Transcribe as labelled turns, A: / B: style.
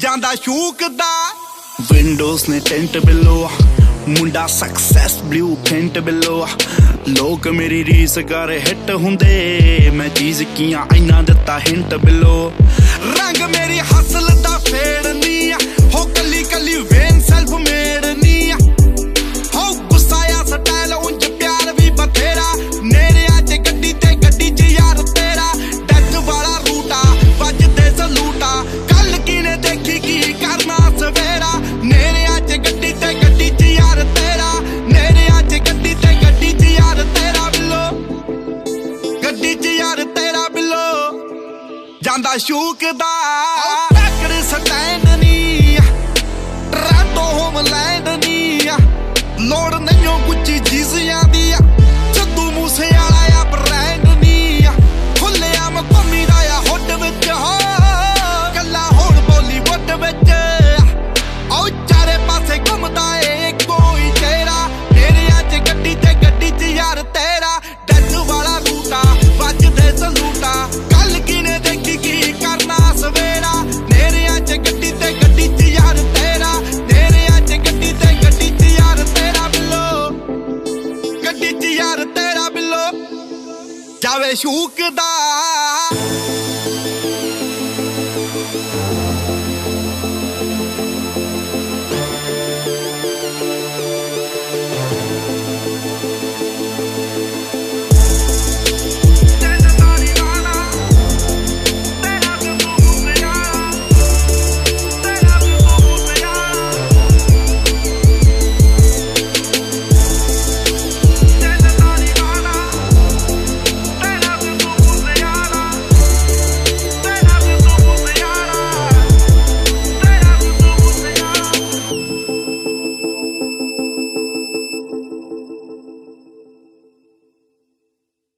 A: ਜਾਂਦਾ ਸ਼ੂਕ ਦਾ ਵਿੰਡੋਜ਼ ਨੇ ਟੈਂਟ ਬਿਲੋ ਮੁੰਡਾ ਸਕਸੈਸ ਬਲੂ ਪੈਂਟ ਬਿਲੋ ਲੋਕ ਮੇਰੀ ਰੀਸ ਕਰ ਹਿੱਟ ਹੁੰਦੇ। ਮੈਂ ਚੀਜ਼ ਕੀਆਂ ਇਹਨਾਂ ਦਿੱਤਾ ਹਿੰਟ ਬਿਲੋ ਰੰਗ ਦਾ ਸ਼ੂਕ ਦਾ ਟੱਕਰ ਸਟੈਂਡ ਨੀ। ਟਰਾਂਟੋ ਹੋਮਲੈਂਡ ਨੀ ਲੋੜ ਨਹੀਂ ਉਹ ਕੁਝ ਚੀਜ਼ਾਂ ਦੀ ਗੱਡੀ 'ਚ ਯਾਰ ਤੇਰਾ ਬਿੱਲੋ ਜਾਵੇ ਸ਼ੂਕ ਦਾ।